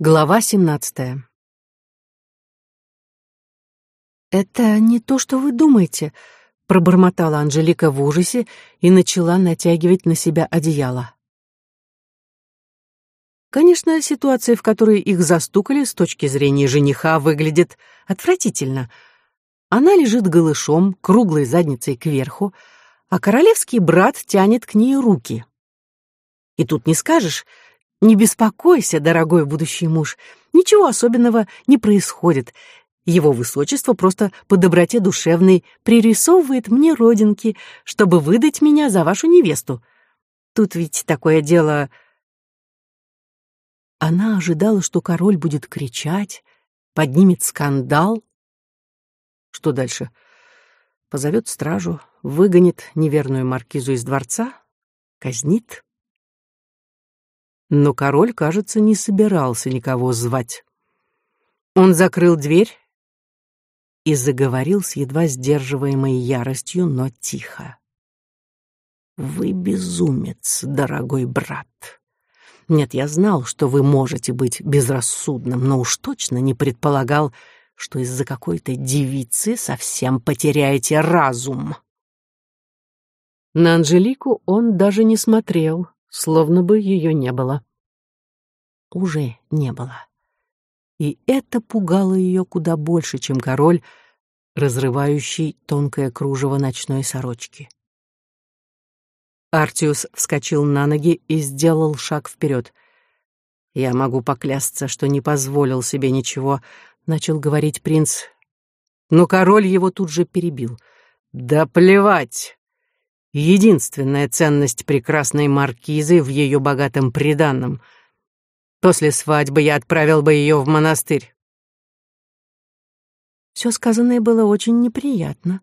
Глава семнадцатая. «Это не то, что вы думаете», — пробормотала Анжелика в ужасе и начала натягивать на себя одеяло. Конечно, ситуация, в которой их застукали с точки зрения жениха, выглядит отвратительно. Она лежит голышом, круглой задницей кверху, а королевский брат тянет к ней руки. И тут не скажешь — не беспокойся, дорогой будущий муж, ничего особенного не происходит. Его высочество просто по доброте душевной пририсовывает мне родинки, чтобы выдать меня за вашу невесту. Тут ведь такое дело... Она ожидала, что король будет кричать, поднимет скандал. Что дальше? Позовет стражу, выгонит неверную маркизу из дворца, казнит? Но король, кажется, не собирался никого звать. Он закрыл дверь и заговорил с едва сдерживаемой яростью, но тихо. «Вы безумец, дорогой брат. Нет, я знал, что вы можете быть безрассудным, но уж точно не предполагал, что из-за какой-то девицы совсем потеряете разум». На Анжелику он даже не смотрел, словно бы ее не было. Уже не было. И это пугало ее куда больше, чем король, разрывающий тонкое кружево ночной сорочки. Артиус вскочил на ноги и сделал шаг вперед. «Я могу поклясться, что не позволил себе ничего», — начал говорить принц. Но король его тут же перебил. «Да плевать! Единственная ценность прекрасной маркизы в ее богатом приданном. После свадьбы я отправил бы ее в монастырь. Все сказанное было очень неприятно.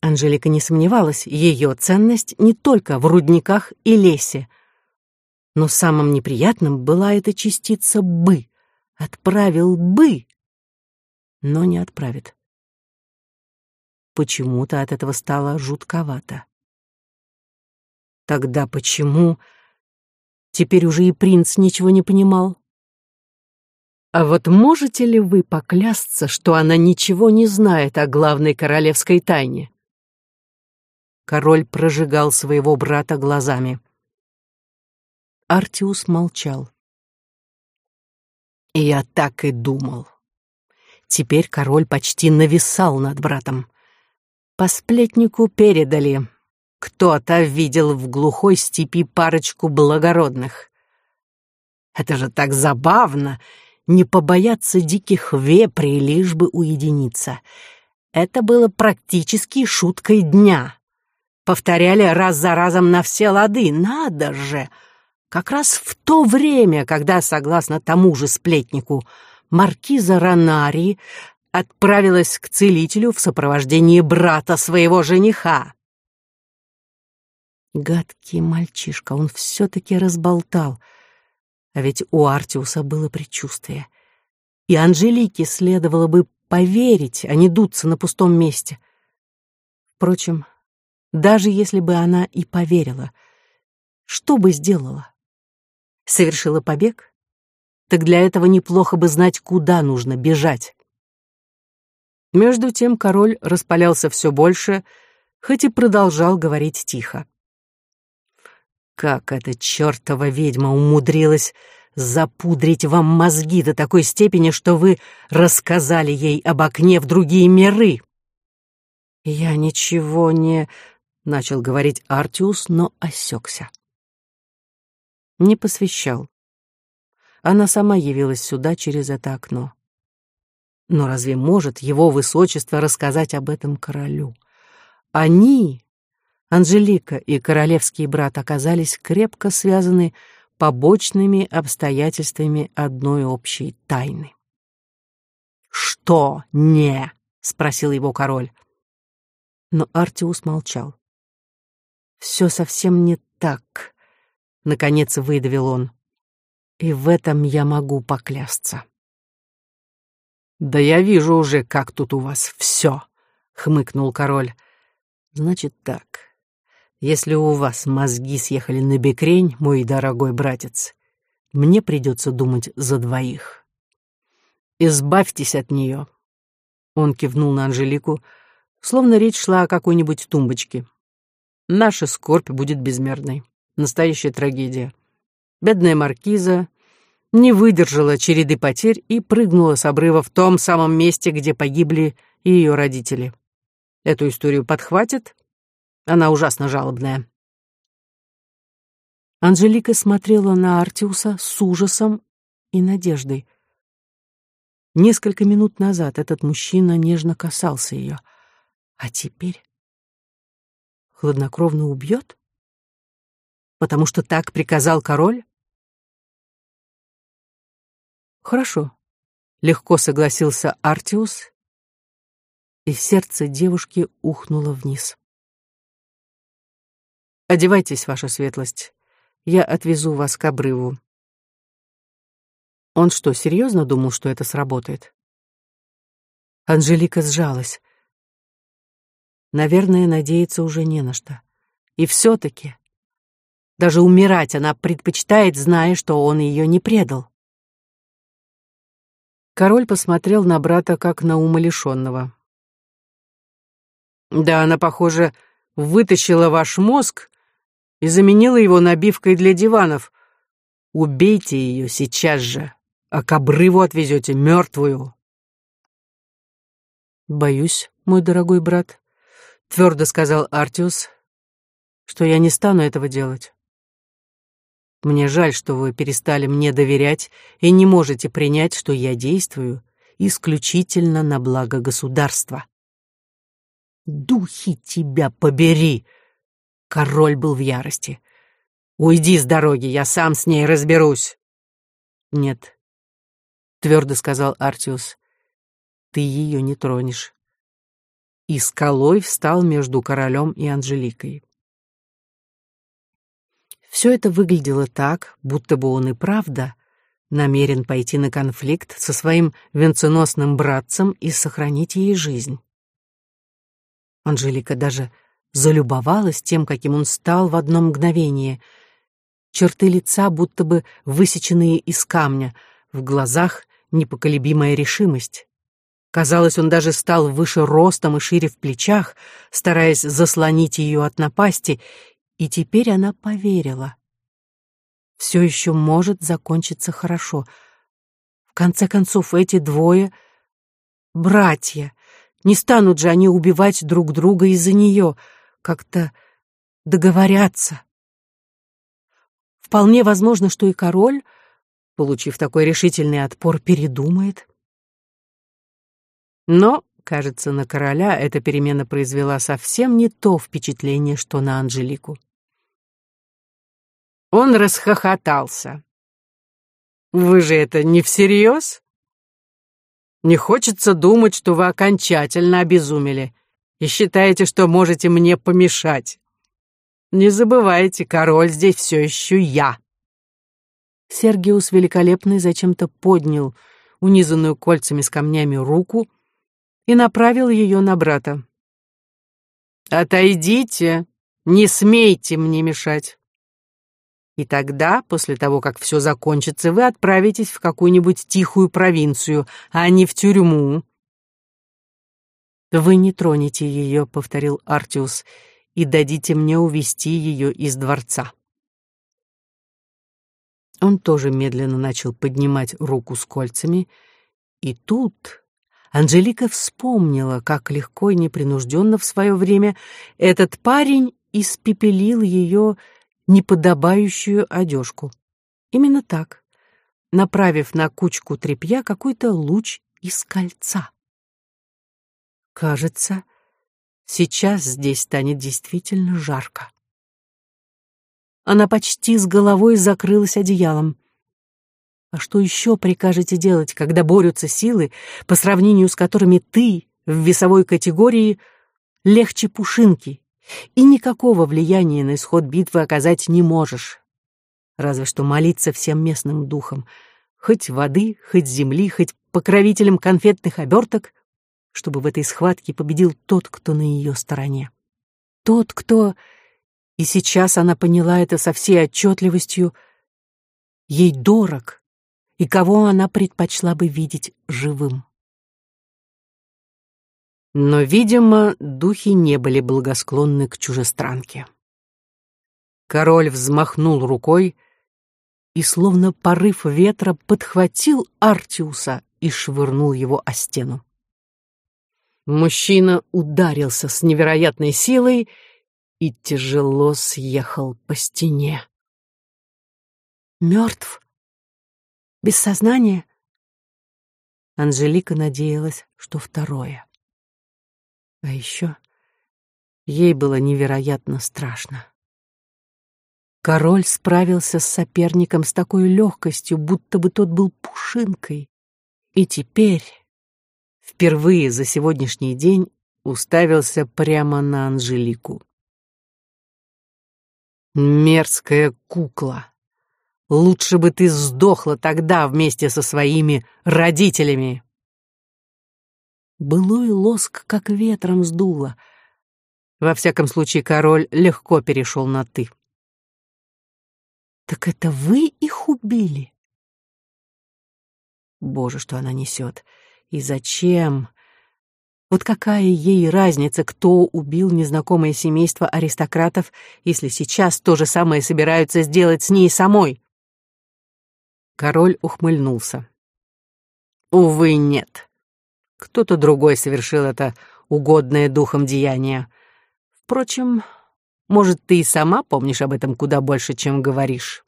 Анжелика не сомневалась, ее ценность не только в рудниках и лесе. Но самым неприятным была эта частица «бы». Отправил бы, но не отправит. Почему-то от этого стало жутковато. Тогда почему... Теперь уже и принц ничего не понимал. А вот можете ли вы поклясться, что она ничего не знает о главной королевской тайне? Король прожигал своего брата глазами. Артиус молчал. Я так и думал. Теперь король почти нависал над братом. По сплетнику передали. Кто-то видел в глухой степи парочку благородных. Это же так забавно, не побояться диких вепрей, лишь бы уединиться. Это было практически шуткой дня. Повторяли раз за разом на все лады. Надо же! Как раз в то время, когда, согласно тому же сплетнику, маркиза Ронари отправилась к целителю в сопровождении брата своего жениха. Гадкий мальчишка, он все-таки разболтал. А ведь у Артиуса было предчувствие. И Анжелике следовало бы поверить, а не дуться на пустом месте. Впрочем, даже если бы она и поверила, что бы сделала? Совершила побег? Так для этого неплохо бы знать, куда нужно бежать. Между тем король распалялся все больше, хоть и продолжал говорить тихо. Как эта чертова ведьма умудрилась запудрить вам мозги до такой степени, что вы рассказали ей об окне в другие миры? Я ничего не... Начал говорить Артиус, но осекся. Не посвящал. Она сама явилась сюда через это окно. Но разве может его высочество рассказать об этом королю? Они, Анжелика и королевский брат, оказались крепко связаны побочными обстоятельствами одной общей тайны. «Что не?» — спросил его король. Но Артиус молчал. «Все совсем не так», — наконец выдавил он. «И в этом я могу поклясться». «Да я вижу уже, как тут у вас все», — хмыкнул король. «Значит так, если у вас мозги съехали на бекрень, мой дорогой братец, мне придется думать за двоих. Избавьтесь от нее. Он кивнул на Анжелику, словно речь шла о какой-нибудь тумбочке. Наша скорбь будет безмерной. Настоящая трагедия. Бедная маркиза не выдержала череды потерь и прыгнула с обрыва в том самом месте, где погибли ее родители. Эту историю подхватит. Она ужасно жалобная. Анжелика смотрела на Артиуса с ужасом и надеждой. Несколько минут назад этот мужчина нежно касался ее, а теперь хладнокровно убьет? Потому что так приказал король? Хорошо, легко согласился Артиус, и сердце девушки ухнуло вниз. Одевайтесь, ваша светлость. Я отвезу вас к обрыву. Он что, серьезно думал, что это сработает? Анжелика сжалась. Наверное, надеяться уже не на что. И все-таки даже умирать она предпочитает, зная, что он ее не предал. Король посмотрел на брата как на умалишенного. «Да, она, похоже, вытащила ваш мозг и заменила его набивкой для диванов. Убейте ее сейчас же, а к обрыву отвезете мертвую». «Боюсь, мой дорогой брат», — твердо сказал Артиус, — «что я не стану этого делать. Мне жаль, что вы перестали мне доверять и не можете принять, что я действую исключительно на благо государства. Духи тебя побери! Король был в ярости. Уйди с дороги, я сам с ней разберусь. Нет, твердо сказал Артиус. Ты ее не тронешь. И скалой встал между королем и Анжеликой. Все это выглядело так, будто бы он и правда намерен пойти на конфликт со своим венценосным братцем и сохранить ей жизнь. Анжелика даже залюбовалась тем, каким он стал в одно мгновение. Черты лица будто бы высеченные из камня, в глазах непоколебимая решимость. Казалось, он даже стал выше ростом и шире в плечах, стараясь заслонить ее от напасти, и теперь она поверила. Все еще может закончиться хорошо. В конце концов, эти двое — братья. Не станут же они убивать друг друга из-за нее, как-то договорятся. Вполне возможно, что и король, получив такой решительный отпор, передумает. Но, кажется, на короля эта перемена произвела совсем не то впечатление, что на Анжелику. Он расхохотался. «Вы же это не всерьез? Не хочется думать, что вы окончательно обезумели и считаете, что можете мне помешать. Не забывайте, король здесь все еще я». Сергиус Великолепный зачем-то поднял унизанную кольцами с камнями руку и направил ее на брата. «Отойдите, не смейте мне мешать. И тогда, после того, как все закончится, вы отправитесь в какую-нибудь тихую провинцию, а не в тюрьму. «Вы не тронете ее», — повторил Артиус, — «и дадите мне увести ее из дворца». Он тоже медленно начал поднимать руку с кольцами, и тут Анжелика вспомнила, как легко и непринужденно в свое время этот парень испепелил ее неподобающую одежку. Именно так, направив на кучку тряпья какой-то луч из кольца. Кажется, сейчас здесь станет действительно жарко. Она почти с головой закрылась одеялом. А что еще прикажете делать, когда борются силы, по сравнению с которыми ты в весовой категории легче пушинки и никакого влияния на исход битвы оказать не можешь. Разве что молиться всем местным духам, хоть воды, хоть земли, хоть покровителям конфетных оберток, чтобы в этой схватке победил тот, кто на ее стороне. Тот, кто... И сейчас она поняла это со всей отчетливостью. ей дорог и кого она предпочла бы видеть живым. Но, видимо, духи не были благосклонны к чужестранке. Король взмахнул рукой и, словно порыв ветра, подхватил Артиуса и швырнул его о стену. Мужчина ударился с невероятной силой и тяжело съехал по стене. Мертв? Без сознания? Анжелика надеялась, что второе. А еще ей было невероятно страшно. Король справился с соперником с такой легкостью, будто бы тот был пушинкой. И теперь, впервые за сегодняшний день, уставился прямо на Анжелику. Мерзкая кукла. Лучше бы ты сдохла тогда вместе со своими родителями. Былой лоск как ветром сдуло. Во всяком случае, король легко перешел на «ты». «Так это вы их убили?» Боже, что она несет! И зачем? Вот какая ей разница, кто убил незнакомое семейство аристократов, если сейчас то же самое собираются сделать с ней самой? Король ухмыльнулся. Увы, нет. Кто-то другой совершил это угодное духом деяние. Впрочем, может, ты и сама помнишь об этом куда больше, чем говоришь.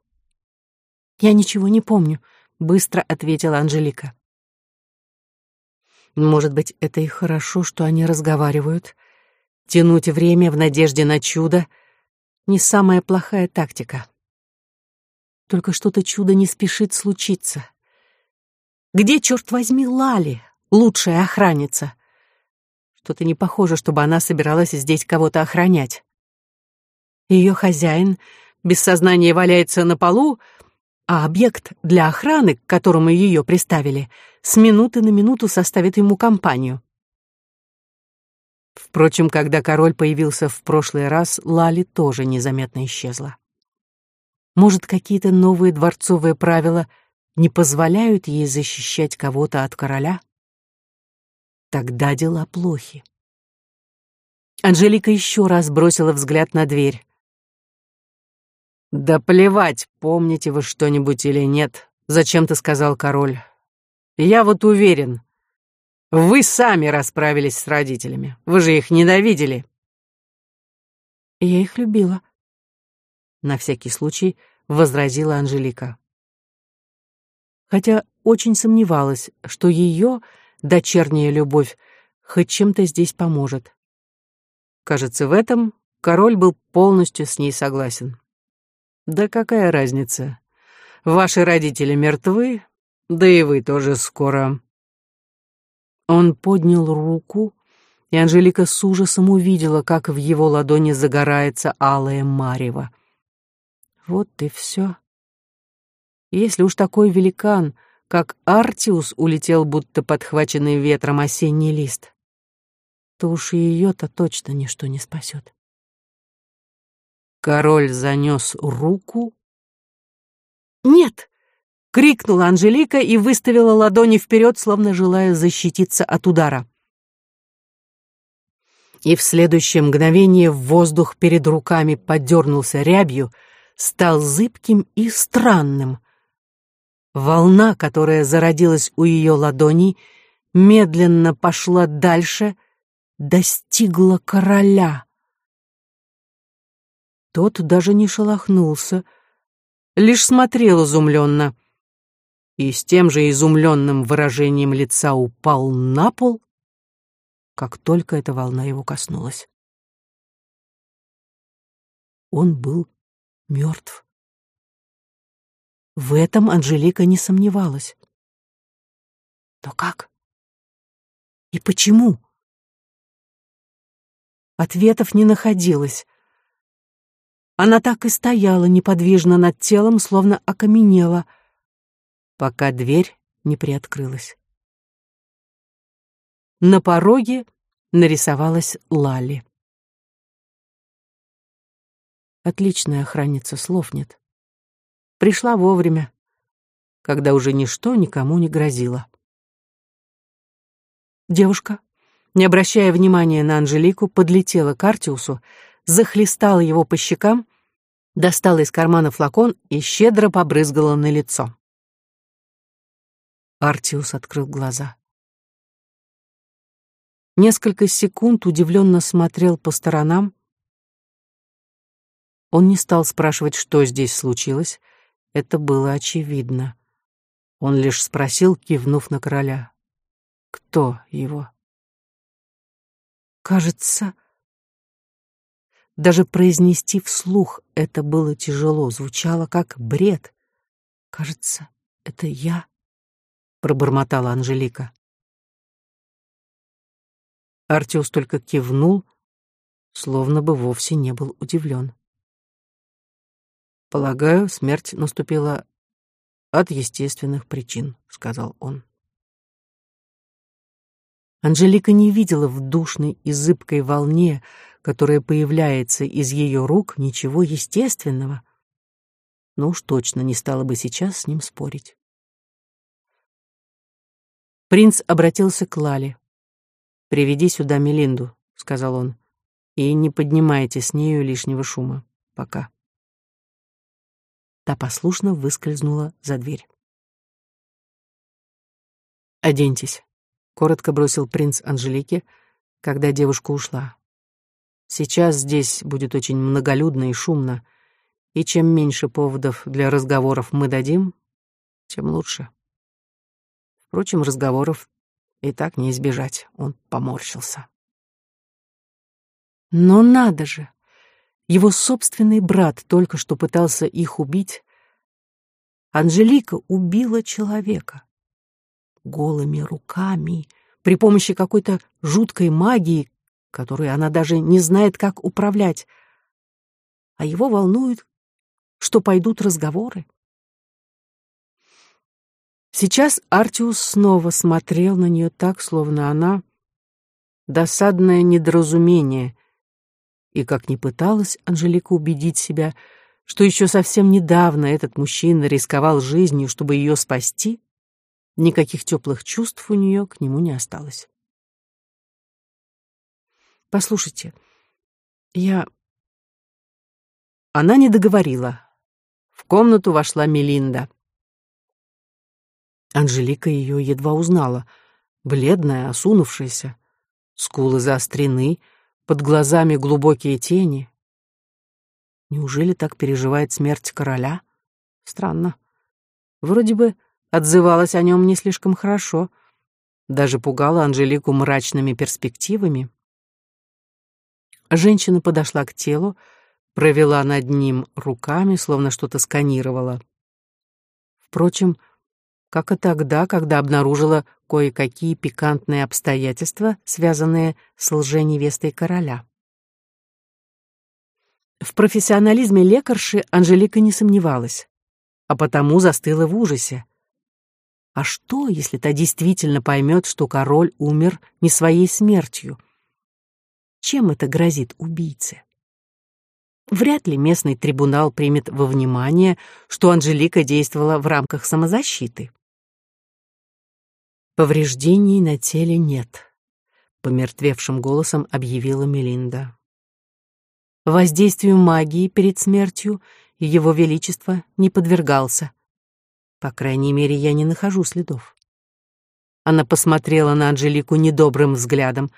Я ничего не помню, быстро ответила Анжелика. Может быть, это и хорошо, что они разговаривают. Тянуть время в надежде на чудо — не самая плохая тактика. Только что-то чудо не спешит случиться. Где, черт возьми, Лали? Лучшая охранница. Что-то не похоже, чтобы она собиралась здесь кого-то охранять. Ее хозяин без сознания валяется на полу, а объект для охраны, к которому ее приставили, с минуты на минуту составит ему компанию. Впрочем, когда король появился в прошлый раз, Лали тоже незаметно исчезла. Может, какие-то новые дворцовые правила не позволяют ей защищать кого-то от короля? Тогда дела плохи. Анжелика еще раз бросила взгляд на дверь. «Да плевать, помните вы что-нибудь или нет», — зачем-то сказал король. «Я вот уверен, вы сами расправились с родителями. Вы же их ненавидели». «Я их любила», — на всякий случай возразила Анжелика. Хотя очень сомневалась, что ее дочерняя любовь хоть чем-то здесь поможет. Кажется, в этом король был полностью с ней согласен. Да какая разница? Ваши родители мертвы, да и вы тоже скоро. Он поднял руку, и Анжелика с ужасом увидела, как в его ладони загорается алая марево. Вот и все. Если уж такой великан как Артиус улетел, будто подхваченный ветром осенний лист, то уж и ее-то точно ничто не спасет. Король занес руку. «Нет!» — крикнула Анжелика и выставила ладони вперед, словно желая защититься от удара. И в следующее мгновение воздух перед руками подернулся рябью, стал зыбким и странным. Волна, которая зародилась у ее ладоней, медленно пошла дальше, достигла короля. Тот даже не шелохнулся, лишь смотрел изумленно и с тем же изумленным выражением лица упал на пол, как только эта волна его коснулась. Он был мертв. В этом Анжелика не сомневалась. Но как? И почему? Ответов не находилось. Она так и стояла неподвижно над телом, словно окаменела, пока дверь не приоткрылась. На пороге нарисовалась Лали. Отличная охранница, слов нет. Пришла вовремя, когда уже ничто никому не грозило. Девушка, не обращая внимания на Анжелику, подлетела к Артиусу, захлестала его по щекам, достала из кармана флакон и щедро побрызгала на лицо. Артиус открыл глаза. Несколько секунд удивленно смотрел по сторонам. Он не стал спрашивать, что здесь случилось. Это было очевидно. Он лишь спросил, кивнув на короля. Кто его? Кажется, даже произнести вслух это было тяжело, звучало как бред. Кажется, это я, пробормотала Анжелика. Артиус только кивнул, словно бы вовсе не был удивлен. Полагаю, смерть наступила от естественных причин, сказал он. Анжелика не видела в душной и зыбкой волне, которая появляется из ее рук, ничего естественного. Но уж точно не стала бы сейчас с ним спорить. Принц обратился к Лале. «Приведи сюда Мелинду», — сказал он, — «и не поднимайте с нею лишнего шума. Пока». Та послушно выскользнула за дверь. «Оденьтесь», — коротко бросил принц Анжелике, когда девушка ушла. «Сейчас здесь будет очень многолюдно и шумно, и чем меньше поводов для разговоров мы дадим, тем лучше». Впрочем, разговоров и так не избежать, он поморщился. Но надо же! Его собственный брат только что пытался их убить. Анжелика убила человека голыми руками, при помощи какой-то жуткой магии, которую она даже не знает, как управлять. А его волнует, что пойдут разговоры. Сейчас Артиус снова смотрел на нее так, словно она досадное недоразумение, и как ни пыталась Анжелика убедить себя, что еще совсем недавно этот мужчина рисковал жизнью, чтобы ее спасти, Никаких теплых чувств у нее к нему не осталось. «Послушайте, я...» Она не договорила. В комнату вошла Мелинда. Анжелика ее едва узнала. Бледная, осунувшаяся. Скулы заострены, под глазами глубокие тени. Неужели так переживает смерть короля? Странно. Вроде бы отзывалась о нем не слишком хорошо, даже пугала Анжелику мрачными перспективами. Женщина подошла к телу, провела над ним руками, словно что-то сканировала. Впрочем, как и тогда, когда обнаружила кое-какие пикантные обстоятельства, связанные с лженевестой короля. В профессионализме лекарши Анжелика не сомневалась, а потому застыла в ужасе. А что, если та действительно поймет, что король умер не своей смертью? Чем это грозит убийце? Вряд ли местный трибунал примет во внимание, что Анжелика действовала в рамках самозащиты. Повреждений на теле нет, помертвевшим голосом объявила Мелинда. Воздействию магии перед смертью его величество не подвергался. По крайней мере, я не нахожу следов. Она посмотрела на Анжелику недобрым взглядом,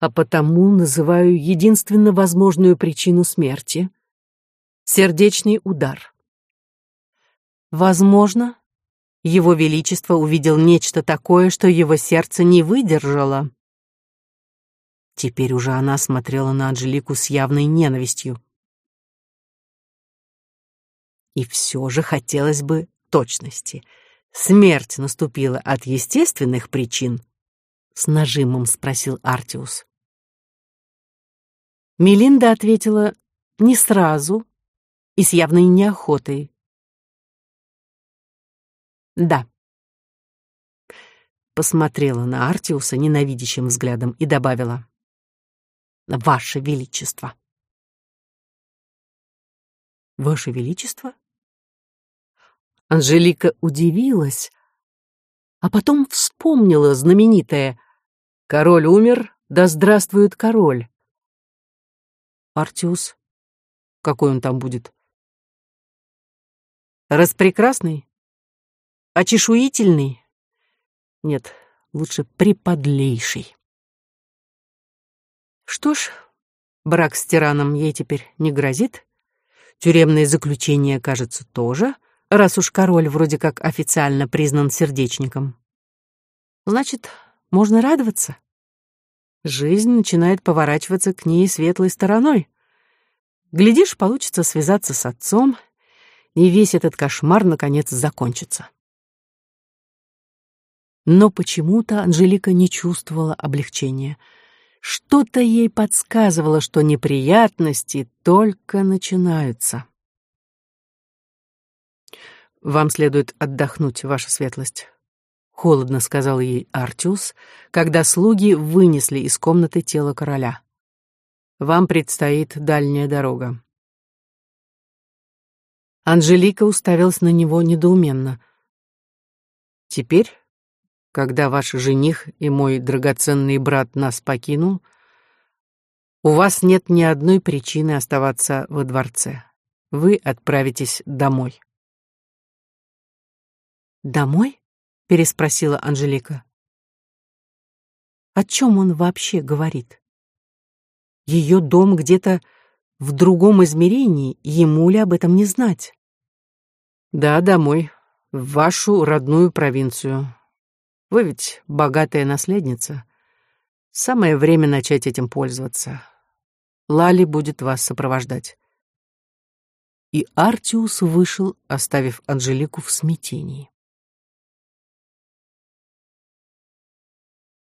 а потому называю единственно возможную причину смерти — сердечный удар. Возможно, его Величество увидел нечто такое, что его сердце не выдержало. Теперь уже она смотрела на Анжелику с явной ненавистью. И все же хотелось бы точности. Смерть наступила от естественных причин? С нажимом спросил Артиус. Мелинда ответила не сразу и с явной неохотой. Да. Посмотрела на Артиуса ненавидящим взглядом и добавила: Ваше величество. Ваше величество? Анжелика удивилась, а потом вспомнила знаменитое «Король умер, да здравствует король». Артиус, какой он там будет? Распрекрасный? Очешуительный? Нет, лучше преподлейший. Что ж, брак с тираном ей теперь не грозит. Тюремное заключение, кажется, тоже, раз уж король вроде как официально признан сердечником. Значит, можно радоваться. Жизнь начинает поворачиваться к ней светлой стороной. Глядишь, получится связаться с отцом, и весь этот кошмар наконец закончится. Но почему-то Анжелика не чувствовала облегчения. Что-то ей подсказывало, что неприятности только начинаются. «Вам следует отдохнуть, ваша светлость», — холодно сказал ей Артиус, когда слуги вынесли из комнаты тело короля. «Вам предстоит дальняя дорога». Анжелика уставилась на него недоуменно. «Теперь, когда ваш жених и мой драгоценный брат нас покинул, у вас нет ни одной причины оставаться во дворце. Вы отправитесь домой». «Домой?» — переспросила Анжелика. «О чем он вообще говорит? Ее дом где-то в другом измерении, ему ли об этом не знать?» Да, домой, в вашу родную провинцию. Вы ведь богатая наследница. Самое время начать этим пользоваться. Лали будет вас сопровождать. И Артиус вышел, оставив Анжелику в смятении.